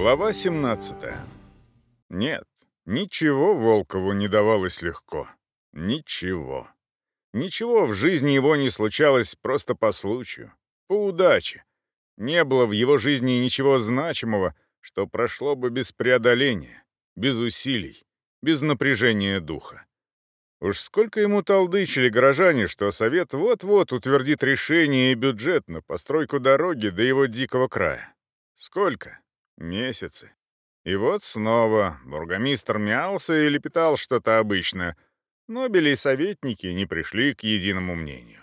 Глава 17. Нет, ничего Волкову не давалось легко. Ничего. Ничего в жизни его не случалось просто по случаю, по удаче. Не было в его жизни ничего значимого, что прошло бы без преодоления, без усилий, без напряжения духа. Уж сколько ему толдычили горожане, что совет вот-вот утвердит решение и бюджет на постройку дороги до его дикого края. Сколько? Месяцы. И вот снова бургомистр мялся и лепетал что-то обычное. Нобели и советники не пришли к единому мнению.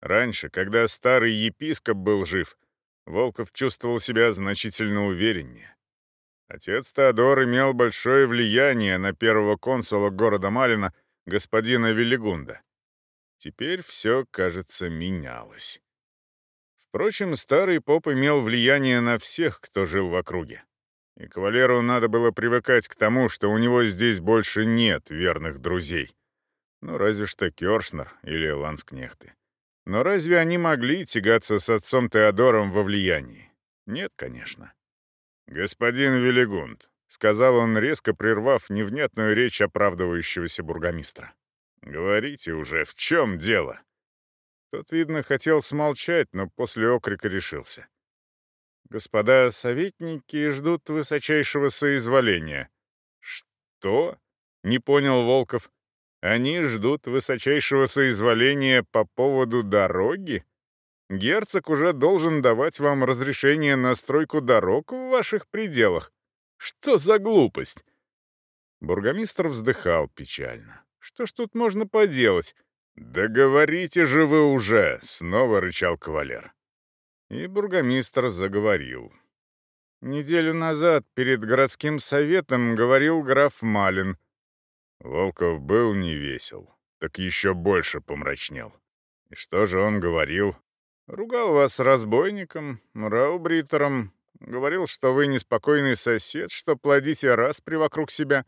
Раньше, когда старый епископ был жив, Волков чувствовал себя значительно увереннее. Отец Теодор имел большое влияние на первого консула города Малина, господина Велигунда. Теперь все, кажется, менялось. Впрочем, старый поп имел влияние на всех, кто жил в округе. И кавалеру надо было привыкать к тому, что у него здесь больше нет верных друзей. Ну, разве что Кёршнер или Ланскнехты. Но разве они могли тягаться с отцом Теодором во влиянии? Нет, конечно. «Господин Велигунд», — сказал он, резко прервав невнятную речь оправдывающегося бургомистра. «Говорите уже, в чем дело?» Тот, видно, хотел смолчать, но после окрика решился. «Господа советники ждут высочайшего соизволения». «Что?» — не понял Волков. «Они ждут высочайшего соизволения по поводу дороги? Герцог уже должен давать вам разрешение на стройку дорог в ваших пределах. Что за глупость?» Бургомистр вздыхал печально. «Что ж тут можно поделать?» «Да говорите же вы уже!» — снова рычал кавалер. И бургомистр заговорил. Неделю назад перед городским советом говорил граф Малин. Волков был невесел, так еще больше помрачнел. И что же он говорил? Ругал вас разбойником, раубритером, говорил, что вы неспокойный сосед, что плодите распри вокруг себя,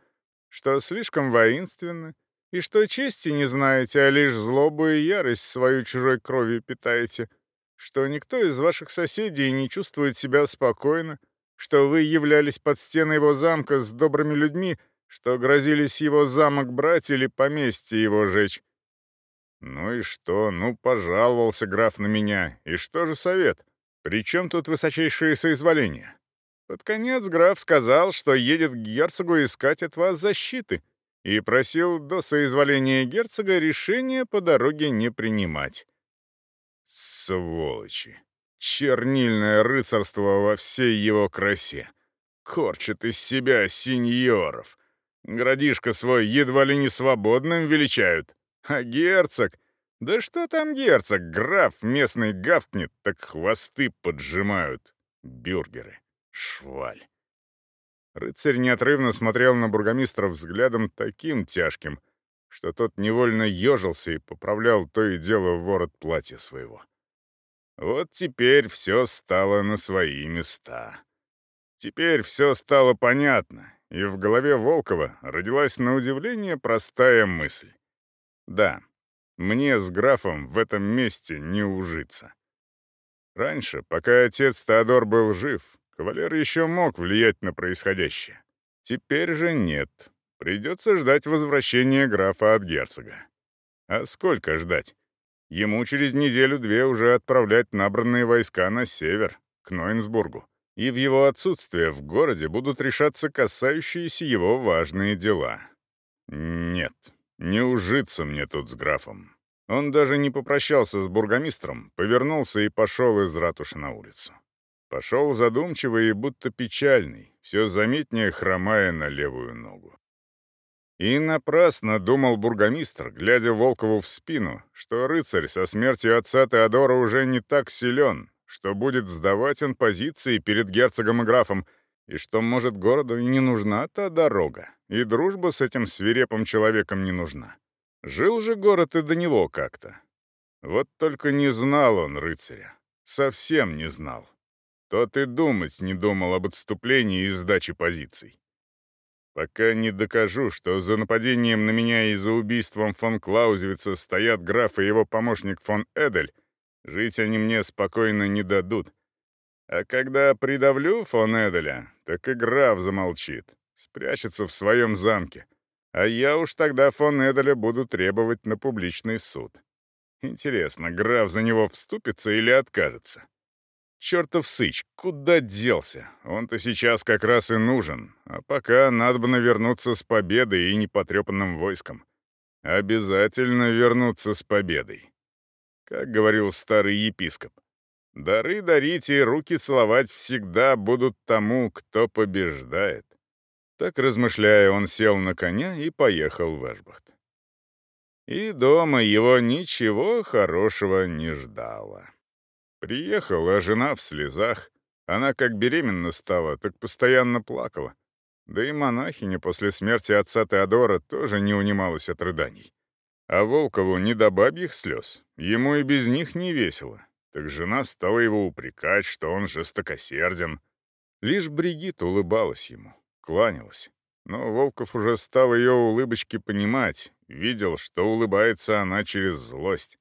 что слишком воинственны, и что чести не знаете, а лишь злобу и ярость свою чужой кровью питаете, что никто из ваших соседей не чувствует себя спокойно, что вы являлись под стены его замка с добрыми людьми, что грозились его замок брать или поместье его жечь. Ну и что? Ну, пожаловался граф на меня. И что же совет? Причем тут высочайшее соизволение? Под конец граф сказал, что едет к герцогу искать от вас защиты — и просил до соизволения герцога решения по дороге не принимать. Сволочи! Чернильное рыцарство во всей его красе. Корчит из себя сеньоров. Городишко свой едва ли не свободным величают. А герцог... Да что там герцог? Граф местный гавкнет, так хвосты поджимают. Бюргеры. Шваль. Рыцарь неотрывно смотрел на бургомистра взглядом таким тяжким, что тот невольно ежился и поправлял то и дело ворот платья своего. Вот теперь все стало на свои места. Теперь все стало понятно, и в голове Волкова родилась на удивление простая мысль. Да, мне с графом в этом месте не ужиться. Раньше, пока отец Теодор был жив, Кавалер еще мог влиять на происходящее. Теперь же нет. Придется ждать возвращения графа от герцога. А сколько ждать? Ему через неделю-две уже отправлять набранные войска на север, к Нойнсбургу. И в его отсутствие в городе будут решаться касающиеся его важные дела. Нет, не ужиться мне тут с графом. Он даже не попрощался с бургомистром, повернулся и пошел из ратуши на улицу. Пошел задумчивый и будто печальный, все заметнее хромая на левую ногу. И напрасно думал бургомистр, глядя Волкову в спину, что рыцарь со смертью отца Теодора уже не так силен, что будет сдавать он позиции перед герцогом и графом, и что, может, городу и не нужна та дорога, и дружба с этим свирепым человеком не нужна. Жил же город и до него как-то. Вот только не знал он рыцаря. Совсем не знал. Тот и думать не думал об отступлении и сдаче позиций. Пока не докажу, что за нападением на меня и за убийством фон Клаузевица стоят граф и его помощник фон Эдель, жить они мне спокойно не дадут. А когда придавлю фон Эделя, так и граф замолчит, спрячется в своем замке. А я уж тогда фон Эделя буду требовать на публичный суд. Интересно, граф за него вступится или откажется? Чертов сыч, куда делся? Он-то сейчас как раз и нужен. А пока надо бы навернуться с победой и непотрепанным войском. Обязательно вернуться с победой. Как говорил старый епископ, дары дарить и руки целовать всегда будут тому, кто побеждает. Так размышляя, он сел на коня и поехал в Эшбахт. И дома его ничего хорошего не ждало. Приехал, а жена в слезах. Она как беременна стала, так постоянно плакала. Да и монахиня после смерти отца Теодора тоже не унималась от рыданий. А Волкову не до бабьих слез, ему и без них не весело. Так жена стала его упрекать, что он жестокосерден. Лишь Бригит улыбалась ему, кланялась. Но Волков уже стал ее улыбочки понимать, видел, что улыбается она через злость.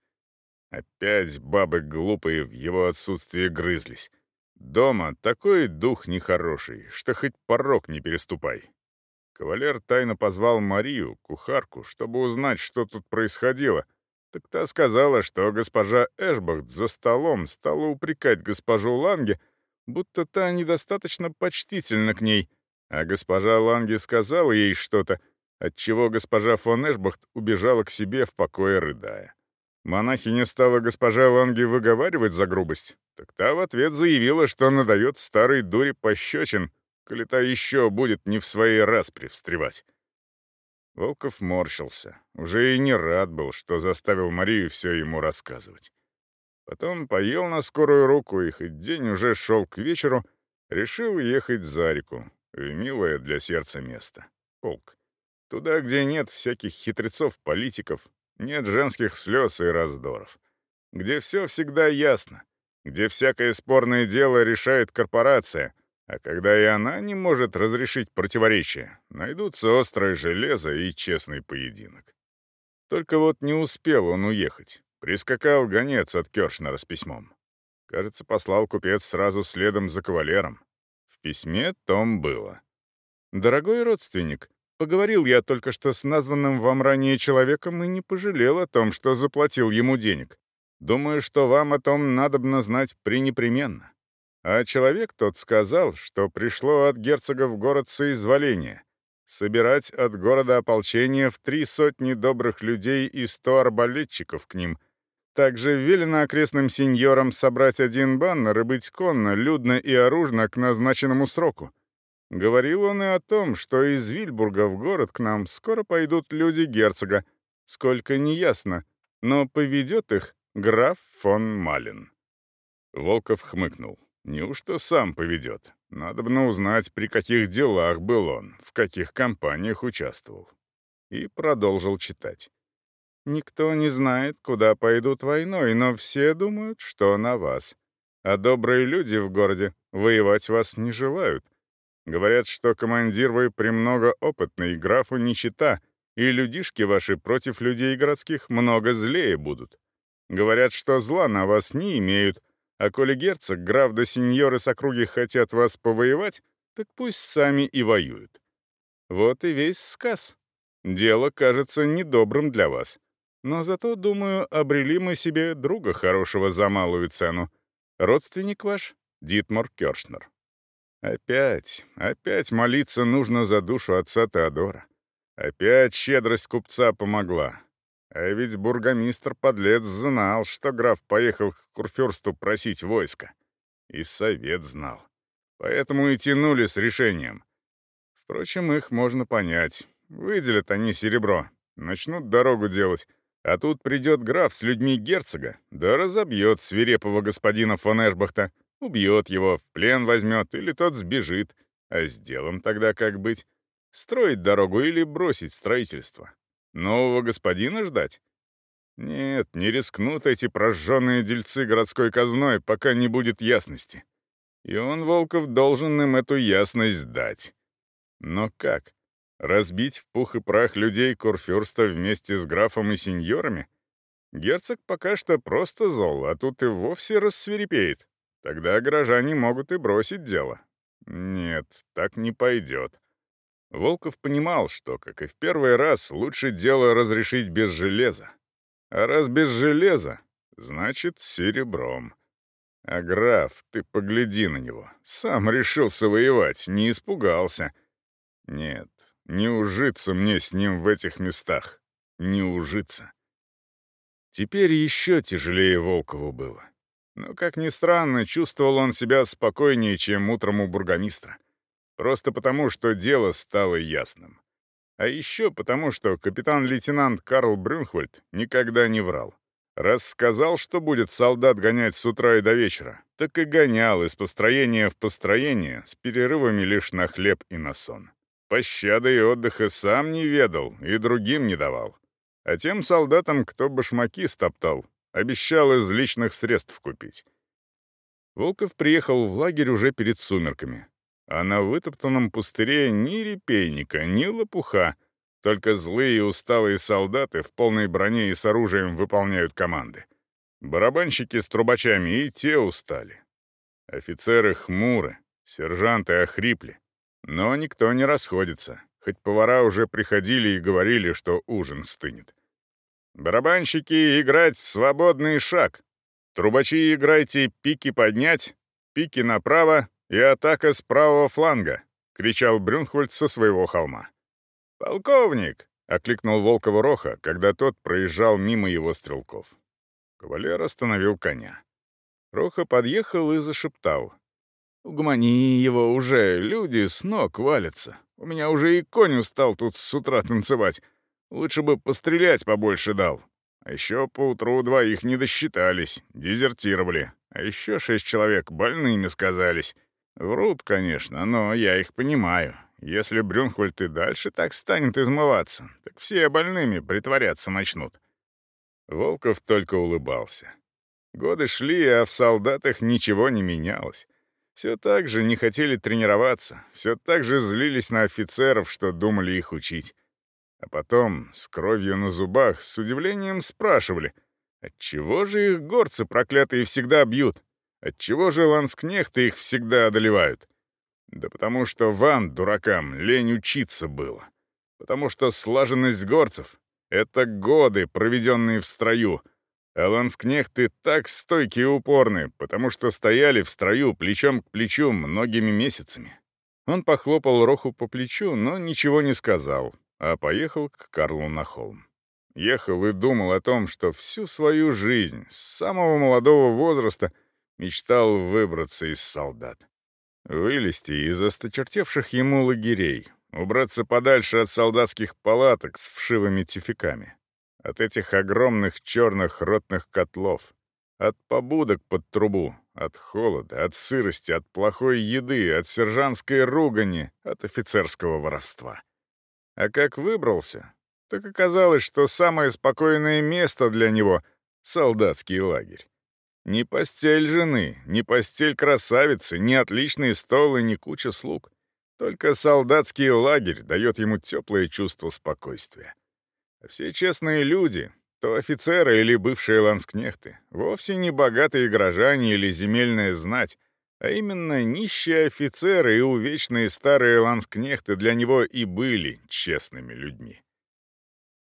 Опять бабы глупые в его отсутствие грызлись. Дома такой дух нехороший, что хоть порог не переступай. Кавалер тайно позвал Марию, кухарку, чтобы узнать, что тут происходило. Так та сказала, что госпожа Эшбахт за столом стала упрекать госпожу Ланге, будто та недостаточно почтительна к ней, а госпожа Ланге сказала ей что-то, отчего госпожа фон Эшбахт убежала к себе в покое рыдая. Монахиня стала госпожа Ланги выговаривать за грубость, так та в ответ заявила, что надает старой дуре пощечин, коли та еще будет не в своей распре встревать. Волков морщился, уже и не рад был, что заставил Марию все ему рассказывать. Потом поел на скорую руку, и хоть день уже шел к вечеру, решил ехать за реку, в милое для сердца место — полк. Туда, где нет всяких хитрецов-политиков, нет женских слез и раздоров. Где все всегда ясно. Где всякое спорное дело решает корпорация, а когда и она не может разрешить противоречия, найдутся острое железо и честный поединок. Только вот не успел он уехать. Прискакал гонец от Кёршнера с письмом. Кажется, послал купец сразу следом за кавалером. В письме том было. «Дорогой родственник, Поговорил я только что с названным вам ранее человеком и не пожалел о том, что заплатил ему денег. Думаю, что вам о том надобно знать пренепременно. А человек тот сказал, что пришло от герцога в город соизволение собирать от города ополчение в три сотни добрых людей и сто арбалетчиков к ним. Также велено окрестным сеньорам собрать один баннер и быть конно, людно и оружно к назначенному сроку. Говорил он и о том, что из Вильбурга в город к нам скоро пойдут люди герцога, сколько неясно, но поведет их граф фон Малин. Волков хмыкнул. Неужто сам поведет? Надо бы узнать, при каких делах был он, в каких компаниях участвовал. И продолжил читать. Никто не знает, куда пойдут войной, но все думают, что на вас. А добрые люди в городе воевать вас не желают. Говорят, что командир вы премного опытный, графу не чита, и людишки ваши против людей городских много злее будут. Говорят, что зла на вас не имеют, а коли герцог, граф да сеньоры с округи хотят вас повоевать, так пусть сами и воюют. Вот и весь сказ. Дело кажется недобрым для вас. Но зато, думаю, обрели мы себе друга хорошего за малую цену. Родственник ваш — Дитмар Кёршнер. Опять, опять молиться нужно за душу отца Теодора. Опять щедрость купца помогла. А ведь бургомистр-подлец знал, что граф поехал к Курфюрсту просить войска. И совет знал. Поэтому и тянули с решением. Впрочем, их можно понять. Выделят они серебро, начнут дорогу делать, а тут придет граф с людьми герцога, да разобьет свирепого господина фон Эшбахта, Убьет его, в плен возьмет, или тот сбежит. А с делом тогда как быть? Строить дорогу или бросить строительство? Нового господина ждать? Нет, не рискнут эти прожженные дельцы городской казной, пока не будет ясности. И он, Волков, должен им эту ясность дать. Но как? Разбить в пух и прах людей Курфюрста вместе с графом и сеньорами? Герцог пока что просто зол, а тут и вовсе рассверепеет. Тогда горожане могут и бросить дело. Нет, так не пойдет. Волков понимал, что, как и в первый раз, лучше дело разрешить без железа. А раз без железа, значит, серебром. А граф, ты погляди на него. Сам решился воевать, не испугался. Нет, не ужиться мне с ним в этих местах. Не ужиться. Теперь еще тяжелее Волкову было. Но, как ни странно, чувствовал он себя спокойнее, чем утром у бургомистра. Просто потому, что дело стало ясным. А еще потому, что капитан-лейтенант Карл Брюнхвальд никогда не врал. Раз сказал, что будет солдат гонять с утра и до вечера, так и гонял из построения в построение с перерывами лишь на хлеб и на сон. Пощады и отдыха сам не ведал и другим не давал. А тем солдатам, кто башмаки стоптал, обещал из личных средств купить. Волков приехал в лагерь уже перед сумерками. А на вытоптанном пустыре ни репейника, ни лопуха — только злые и усталые солдаты в полной броне и с оружием выполняют команды. Барабанщики с трубачами и те устали. Офицеры хмуры, сержанты охрипли. Но никто не расходится, хоть повара уже приходили и говорили, что ужин стынет. Барабанщики, играть свободный шаг. Трубачи, играйте пики поднять, пики направо и атака с правого фланга, кричал Брюнхвальд со своего холма. «Полковник!» — окликнул Волкова Роха, когда тот проезжал мимо его стрелков. Кавалер остановил коня. Роха подъехал и зашептал. «Угомони его уже, люди с ног валятся. У меня уже и конь устал тут с утра танцевать. Лучше бы пострелять побольше дал. А еще поутру двоих не досчитались, дезертировали. А еще шесть человек больными сказались. Врут, конечно, но я их понимаю. Если Брюнхвальд и дальше так станет измываться, так все больными притворяться начнут. Волков только улыбался. Годы шли, а в солдатах ничего не менялось. Все так же не хотели тренироваться, все так же злились на офицеров, что думали их учить. А потом, с кровью на зубах, с удивлением спрашивали, отчего же их горцы проклятые всегда бьют? Отчего же ланскнехты их всегда одолевают? Да потому что вам, дуракам, лень учиться было. Потому что слаженность горцев — это годы, проведенные в строю. А ланскнехты так стойки и упорны, потому что стояли в строю плечом к плечу многими месяцами. Он похлопал Роху по плечу, но ничего не сказал, а поехал к Карлу на холм. Ехал и думал о том, что всю свою жизнь, с самого молодого возраста, мечтал выбраться из солдат. Вылезти из осточертевших ему лагерей, убраться подальше от солдатских палаток с вшивыми тюфяками, от этих огромных черных ротных котлов, от побудок под трубу, от холода, от сырости, от плохой еды, от сержантской ругани, от офицерского воровства. А как выбрался, так оказалось, что самое спокойное место для него — солдатский лагерь. Ни постель жены, ни постель красавицы, ни отличный стол и ни куча слуг. Только солдатский лагерь дает ему теплое чувство спокойствия. А все честные люди, то офицеры или бывшие ланскнехты, вовсе не богатые горожане или земельная знать, а именно нищие офицеры и увечные старые ланскнехты для него и были честными людьми.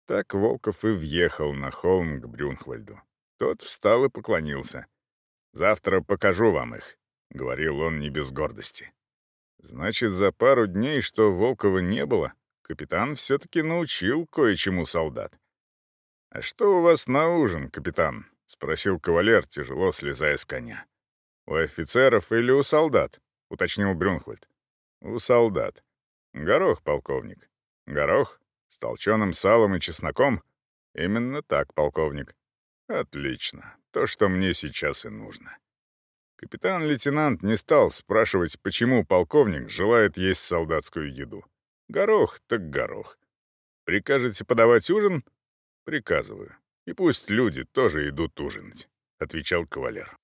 Так Волков и въехал на холм к Брюнхвальду. Тот встал и поклонился. «Завтра покажу вам их», — говорил он не без гордости. Значит, за пару дней, что Волкова не было, капитан все-таки научил кое-чему солдат. «А что у вас на ужин, капитан?» — спросил кавалер, тяжело слезая с коня. «У офицеров или у солдат?» — уточнил Брюнхвальд. «У солдат. Горох, полковник. Горох? С толченым салом и чесноком? Именно так, полковник. Отлично. То, что мне сейчас и нужно. Капитан-лейтенант не стал спрашивать, почему полковник желает есть солдатскую еду. Горох так горох. Прикажете подавать ужин? Приказываю. И пусть люди тоже идут ужинать, — отвечал кавалер.